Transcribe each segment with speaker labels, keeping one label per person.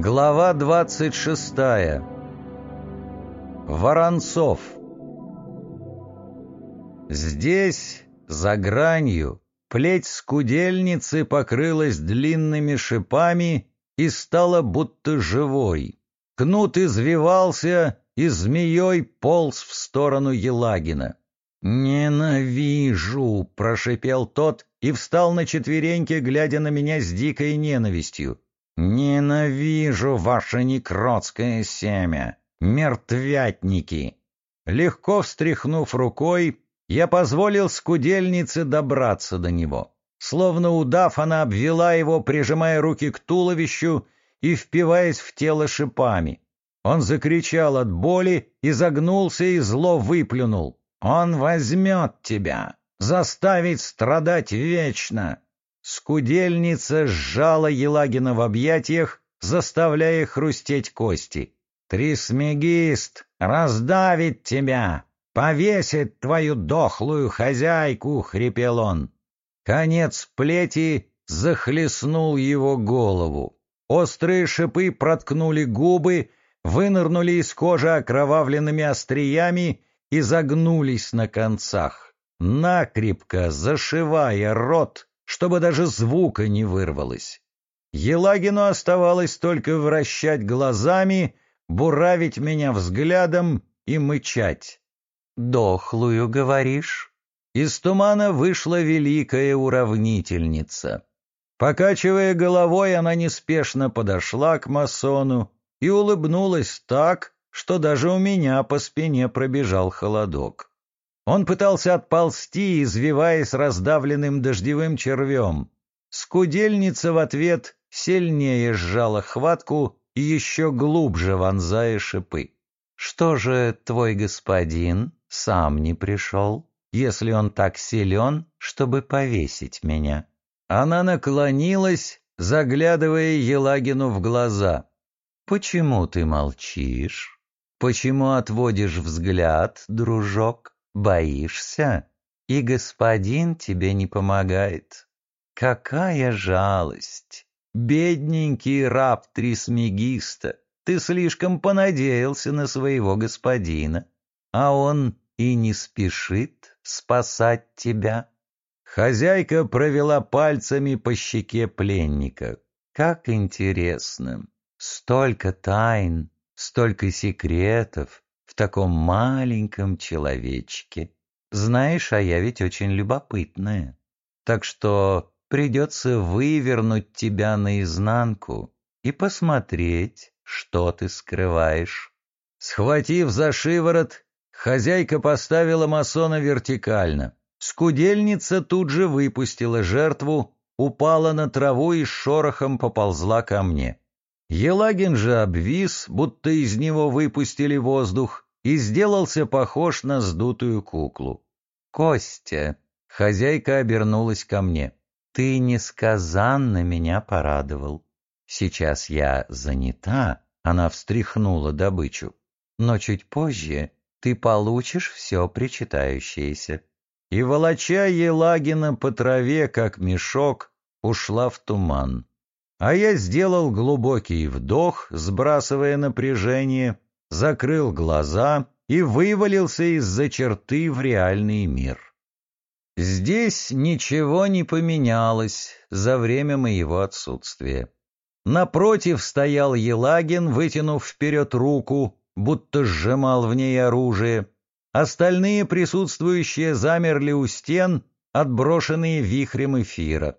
Speaker 1: Глава 26. Воронцов. Здесь, за гранью, плеть скудельницы покрылась длинными шипами и стала будто живой. Кнут извивался и змеей полз в сторону Елагина. «Ненавижу!» — прошипел тот и встал на четвереньки, глядя на меня с дикой ненавистью. «Ненавижу ваше некротское семя! Мертвятники!» Легко встряхнув рукой, я позволил скудельнице добраться до него. Словно удав, она обвела его, прижимая руки к туловищу и впиваясь в тело шипами. Он закричал от боли, изогнулся и зло выплюнул. «Он возьмет тебя, заставить страдать вечно!» Скудельница сжала Елагина в объятиях, заставляя хрустеть кости. «Трисмегист раздавит тебя, повесит твою дохлую хозяйку!» — хрипел он. Конец плети захлестнул его голову. Острые шипы проткнули губы, вынырнули из кожи окровавленными остриями и загнулись на концах, накрепко зашивая рот, чтобы даже звука не вырвалось. Елагину оставалось только вращать глазами, буравить меня взглядом и мычать. «Дохлую, говоришь?» Из тумана вышла великая уравнительница. Покачивая головой, она неспешно подошла к масону и улыбнулась так, что даже у меня по спине пробежал холодок. Он пытался отползти, извиваясь раздавленным дождевым червем. Скудельница в ответ сильнее сжала хватку и еще глубже вонзая шипы. «Что же твой господин сам не пришел, если он так силен, чтобы повесить меня?» Она наклонилась, заглядывая Елагину в глаза. «Почему ты молчишь? Почему отводишь взгляд, дружок?» Боишься, и господин тебе не помогает. Какая жалость! Бедненький раб Трисмегиста, ты слишком понадеялся на своего господина, а он и не спешит спасать тебя. Хозяйка провела пальцами по щеке пленника. Как интересно! Столько тайн, столько секретов, таком маленьком человечке. Знаешь, а я ведь очень любопытная. Так что придется вывернуть тебя наизнанку и посмотреть, что ты скрываешь. Схватив за шиворот, хозяйка поставила масона вертикально. Скудельница тут же выпустила жертву, упала на траву и шорохом поползла ко мне. Елагин же обвис, будто из него выпустили воздух, и сделался похож на сдутую куклу. «Костя!» — хозяйка обернулась ко мне. «Ты несказанно меня порадовал. Сейчас я занята», — она встряхнула добычу. «Но чуть позже ты получишь все причитающееся». И, волоча Елагина по траве, как мешок, ушла в туман а я сделал глубокий вдох, сбрасывая напряжение, закрыл глаза и вывалился из-за черты в реальный мир. Здесь ничего не поменялось за время моего отсутствия. Напротив стоял Елагин, вытянув вперед руку, будто сжимал в ней оружие. Остальные присутствующие замерли у стен, отброшенные вихрем эфира.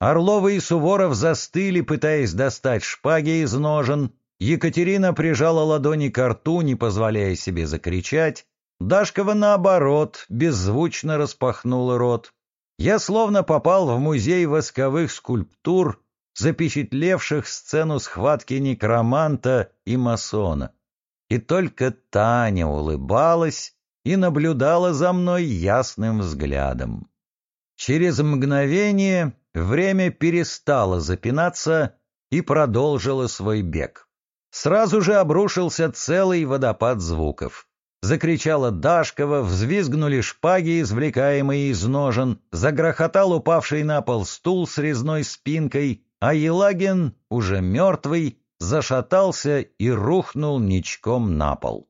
Speaker 1: Орлова и Суворов застыли, пытаясь достать шпаги из ножен. Екатерина прижала ладони к рту, не позволяя себе закричать. Дашкова, наоборот, беззвучно распахнула рот. Я словно попал в музей восковых скульптур, запечатлевших сцену схватки некроманта и масона. И только Таня улыбалась и наблюдала за мной ясным взглядом. Через мгновение Время перестало запинаться и продолжило свой бег. Сразу же обрушился целый водопад звуков. Закричала Дашкова, взвизгнули шпаги, извлекаемые из ножен, загрохотал упавший на пол стул с резной спинкой, а Елагин, уже мертвый, зашатался и рухнул ничком на пол.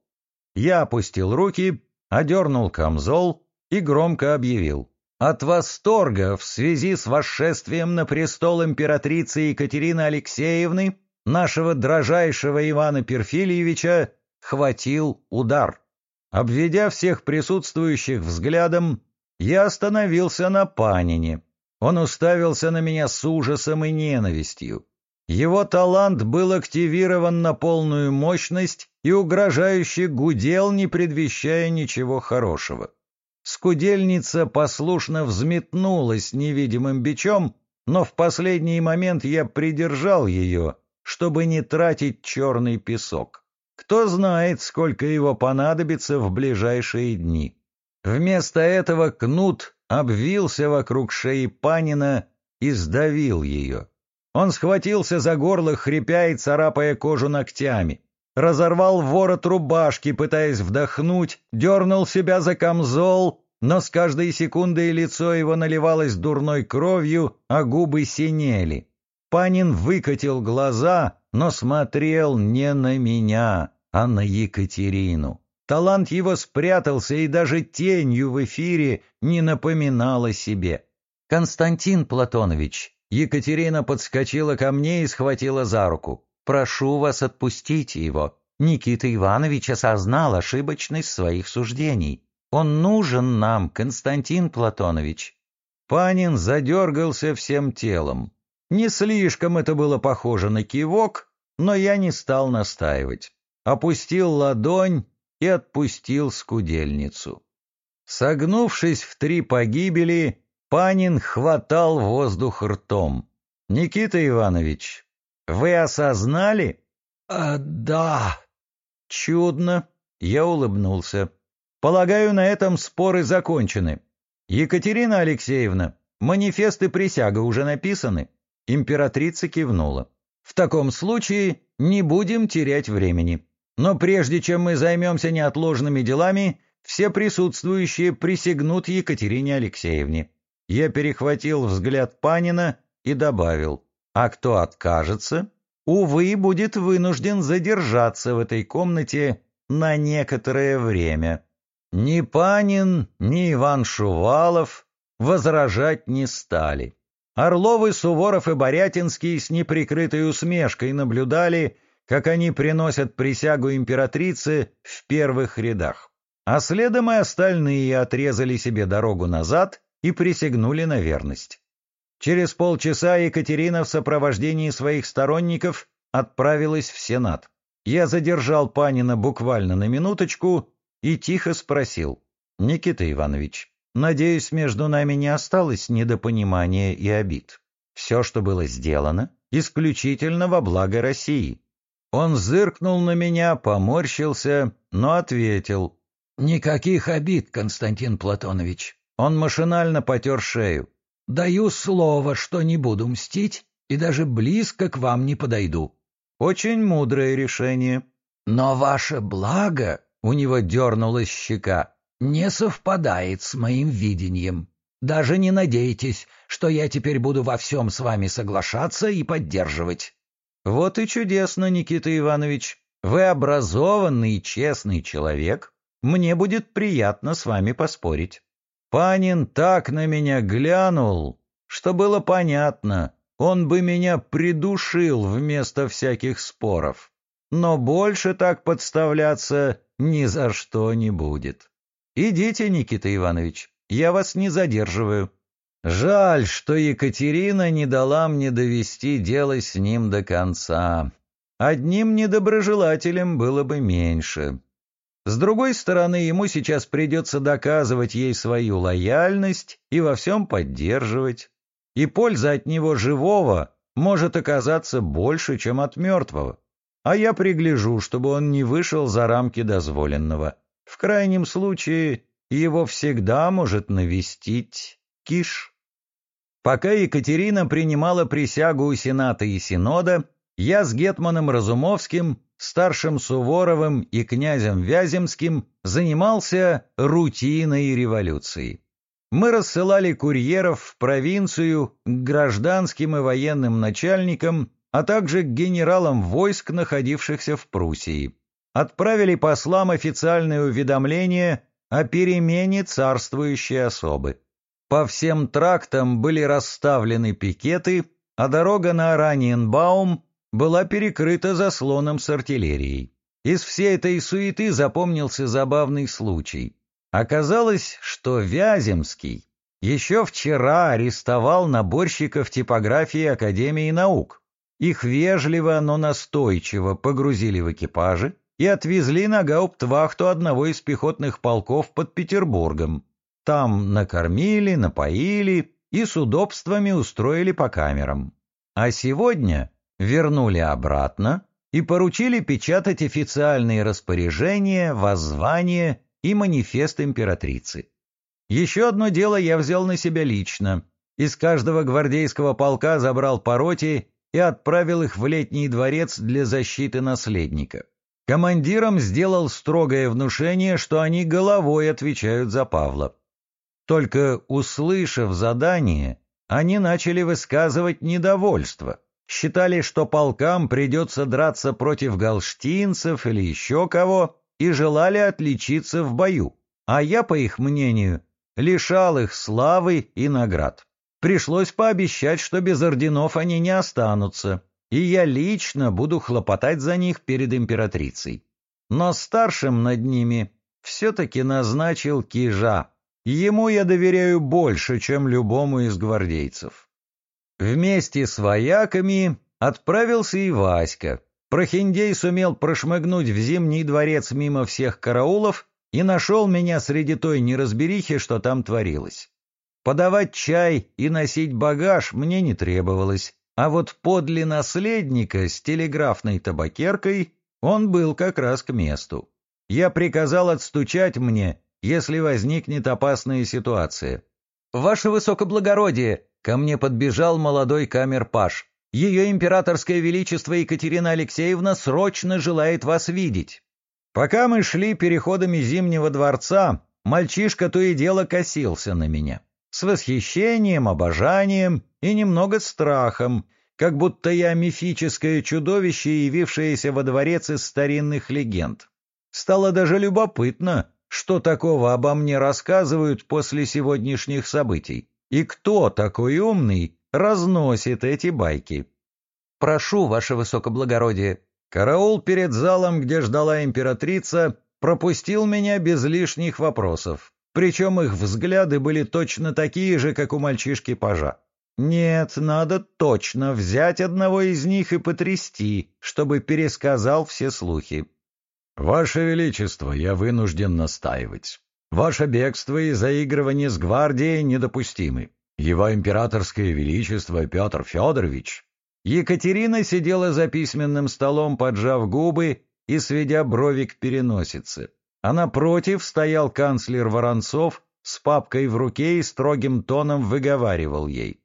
Speaker 1: Я опустил руки, одернул камзол и громко объявил. От восторга в связи с восшествием на престол императрицы Екатерины Алексеевны нашего дрожайшего Ивана Перфильевича хватил удар. Обведя всех присутствующих взглядом, я остановился на Панине. Он уставился на меня с ужасом и ненавистью. Его талант был активирован на полную мощность и угрожающе гудел, не предвещая ничего хорошего. Скудельница послушно взметнулась невидимым бичом, но в последний момент я придержал ее, чтобы не тратить черный песок. Кто знает, сколько его понадобится в ближайшие дни. Вместо этого кнут обвился вокруг шеи Панина и сдавил ее. Он схватился за горло, хрипя и царапая кожу ногтями. Разорвал ворот рубашки, пытаясь вдохнуть, дернул себя за камзол, но с каждой секундой лицо его наливалось дурной кровью, а губы синели. Панин выкатил глаза, но смотрел не на меня, а на Екатерину. Талант его спрятался и даже тенью в эфире не напоминал о себе. «Константин Платонович, Екатерина подскочила ко мне и схватила за руку. «Прошу вас, отпустите его». Никита Иванович осознал ошибочность своих суждений. «Он нужен нам, Константин Платонович». Панин задергался всем телом. Не слишком это было похоже на кивок, но я не стал настаивать. Опустил ладонь и отпустил скудельницу. Согнувшись в три погибели, Панин хватал воздух ртом. «Никита Иванович, вы осознали?»
Speaker 2: «А, да».
Speaker 1: «Чудно», — я улыбнулся. «Полагаю, на этом споры закончены. Екатерина Алексеевна, манифест и присяга уже написаны?» Императрица кивнула. «В таком случае не будем терять времени. Но прежде чем мы займемся неотложными делами, все присутствующие присягнут Екатерине Алексеевне. Я перехватил взгляд Панина и добавил, а кто откажется, увы, будет вынужден задержаться в этой комнате на некоторое время. Ни Панин, ни Иван Шувалов возражать не стали. Орловы, Суворов и Борятинский с неприкрытой усмешкой наблюдали, как они приносят присягу императрице в первых рядах. А следом и остальные отрезали себе дорогу назад и присягнули на верность. Через полчаса Екатерина в сопровождении своих сторонников отправилась в Сенат. Я задержал Панина буквально на минуточку и тихо спросил. «Никита Иванович, надеюсь, между нами не осталось недопонимания и обид. Все, что было сделано, исключительно во благо России». Он зыркнул на меня, поморщился, но ответил.
Speaker 2: «Никаких обид, Константин Платонович.
Speaker 1: Он машинально потер шею.
Speaker 2: «Даю слово, что не буду мстить и даже близко к вам не подойду».
Speaker 1: «Очень мудрое решение».
Speaker 2: «Но ваше благо...» — у него дернулась щека. «Не совпадает с моим видением. Даже не надейтесь, что я теперь буду во всем с вами соглашаться и поддерживать».
Speaker 1: «Вот и чудесно, Никита Иванович. Вы образованный и честный человек. Мне будет приятно с вами поспорить». Панин так на меня глянул, что было понятно, он бы меня придушил вместо всяких споров. Но больше так подставляться ни за что не будет. Идите, Никита Иванович, я вас не задерживаю. Жаль, что Екатерина не дала мне довести дело с ним до конца. Одним недоброжелателем было бы меньше. С другой стороны, ему сейчас придется доказывать ей свою лояльность и во всем поддерживать. И польза от него живого может оказаться больше, чем от мертвого. А я пригляжу, чтобы он не вышел за рамки дозволенного. В крайнем случае, его всегда может навестить Киш. Пока Екатерина принимала присягу у Сената и Синода, я с Гетманом Разумовским старшим Суворовым и князем Вяземским занимался рутиной революции. Мы рассылали курьеров в провинцию к гражданским и военным начальникам, а также к генералам войск, находившихся в Пруссии. Отправили послам официальное уведомление о перемене царствующей особы. По всем трактам были расставлены пикеты, а дорога на Ораниенбаум была перекрыта заслоном с артиллерией. Из всей этой суеты запомнился забавный случай. Оказалось, что Вяземский еще вчера арестовал наборщиков типографии Академии наук. Их вежливо, но настойчиво погрузили в экипажи и отвезли на гауптвахту одного из пехотных полков под Петербургом. Там накормили, напоили и с удобствами устроили по камерам. А сегодня вернули обратно и поручили печатать официальные распоряжения, воззвания и манифест императрицы. Еще одно дело я взял на себя лично. Из каждого гвардейского полка забрал по и отправил их в летний дворец для защиты наследника. Командирам сделал строгое внушение, что они головой отвечают за Павла. Только услышав задание, они начали высказывать недовольство. Считали, что полкам придется драться против галштинцев или еще кого, и желали отличиться в бою. А я, по их мнению, лишал их славы и наград. Пришлось пообещать, что без орденов они не останутся, и я лично буду хлопотать за них перед императрицей. Но старшим над ними все-таки назначил Кижа. Ему я доверяю больше, чем любому из гвардейцев. Вместе с вояками отправился и Васька. Прохиндей сумел прошмыгнуть в Зимний дворец мимо всех караулов и нашел меня среди той неразберихи, что там творилось. Подавать чай и носить багаж мне не требовалось, а вот подле наследника с телеграфной табакеркой он был как раз к месту. Я приказал отстучать мне, если возникнет опасная ситуация. «Ваше высокоблагородие!» — ко мне подбежал молодой камер-паш. «Ее императорское величество Екатерина Алексеевна срочно желает вас видеть». Пока мы шли переходами Зимнего дворца, мальчишка то и дело косился на меня. С восхищением, обожанием и немного страхом, как будто я мифическое чудовище, явившееся во дворец из старинных легенд. Стало даже любопытно, что такого обо мне рассказывают после сегодняшних событий, и кто такой умный разносит эти байки. «Прошу, ваше высокоблагородие», Караул перед залом, где ждала императрица, пропустил меня без лишних вопросов, причем их взгляды были точно такие же, как у мальчишки-пажа. Нет, надо точно взять одного из них и потрясти, чтобы пересказал все слухи. «Ваше Величество, я вынужден настаивать. Ваше бегство и заигрывание с гвардией недопустимы. Его императорское величество Петр Федорович Екатерина сидела за письменным столом, поджав губы и сведя брови к переносице. А напротив стоял канцлер Воронцов с папкой в руке и строгим тоном выговаривал ей.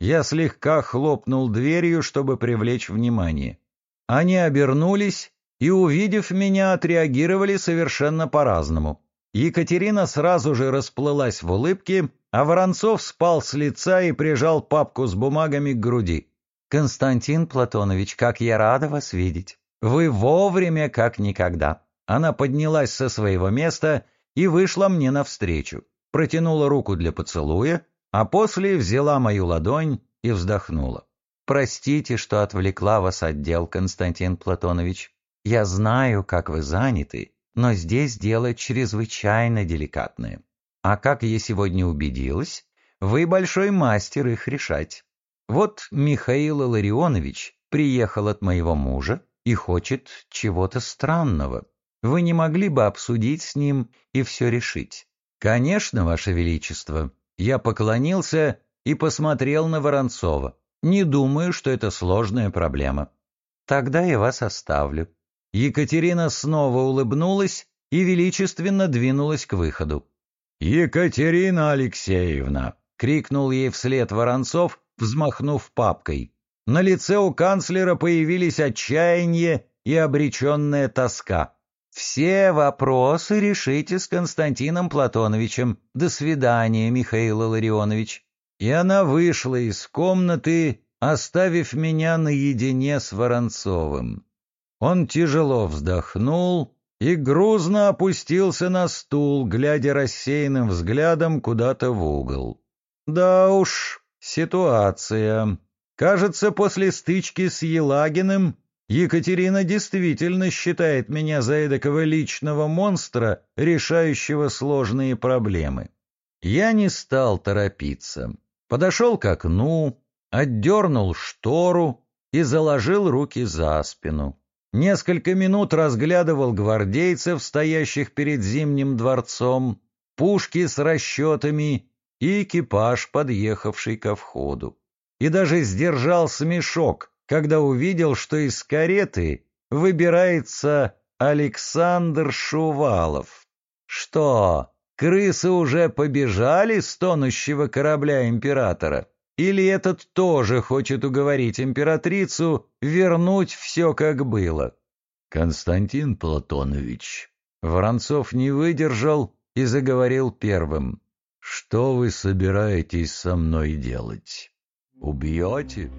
Speaker 1: Я слегка хлопнул дверью, чтобы привлечь внимание. Они обернулись и, увидев меня, отреагировали совершенно по-разному. Екатерина сразу же расплылась в улыбке, а Воронцов спал с лица и прижал папку с бумагами к груди. «Константин Платонович, как я рада вас видеть! Вы вовремя, как никогда!» Она поднялась со своего места и вышла мне навстречу, протянула руку для поцелуя, а после взяла мою ладонь и вздохнула. «Простите, что отвлекла вас от дел, Константин Платонович. Я знаю, как вы заняты, но здесь дело чрезвычайно деликатное. А как я сегодня убедилась, вы большой мастер их решать. Вот Михаил Ларионович приехал от моего мужа и хочет чего-то странного. Вы не могли бы обсудить с ним и все решить? Конечно, Ваше Величество. Я поклонился и посмотрел на Воронцова. Не думаю, что это сложная проблема. Тогда я вас оставлю. Екатерина снова улыбнулась и величественно двинулась к выходу. «Екатерина Алексеевна!» — крикнул ей вслед Воронцов взмахнув папкой. На лице у канцлера появились отчаяние и обреченная тоска. «Все вопросы решите с Константином Платоновичем. До свидания, Михаил Ларионович». И она вышла из комнаты, оставив меня наедине с Воронцовым. Он тяжело вздохнул и грузно опустился на стул, глядя рассеянным взглядом куда-то в угол. Да уж, ситуация. Кажется, после стычки с Елагиным Екатерина действительно считает меня за эдакого личного монстра, решающего сложные проблемы. Я не стал торопиться. Подошел к окну, отдернул штору и заложил руки за спину. Несколько минут разглядывал гвардейцев, стоящих перед Зимним дворцом, пушки с расчетами и экипаж, подъехавший ко входу. И даже сдержал смешок, когда увидел, что из кареты выбирается Александр Шувалов. Что, крысы уже побежали с тонущего корабля императора? Или этот тоже хочет уговорить императрицу вернуть все, как было?
Speaker 2: Константин Платонович.
Speaker 1: Воронцов не выдержал и заговорил первым.
Speaker 2: Что вы собираетесь со мной делать? Убьете?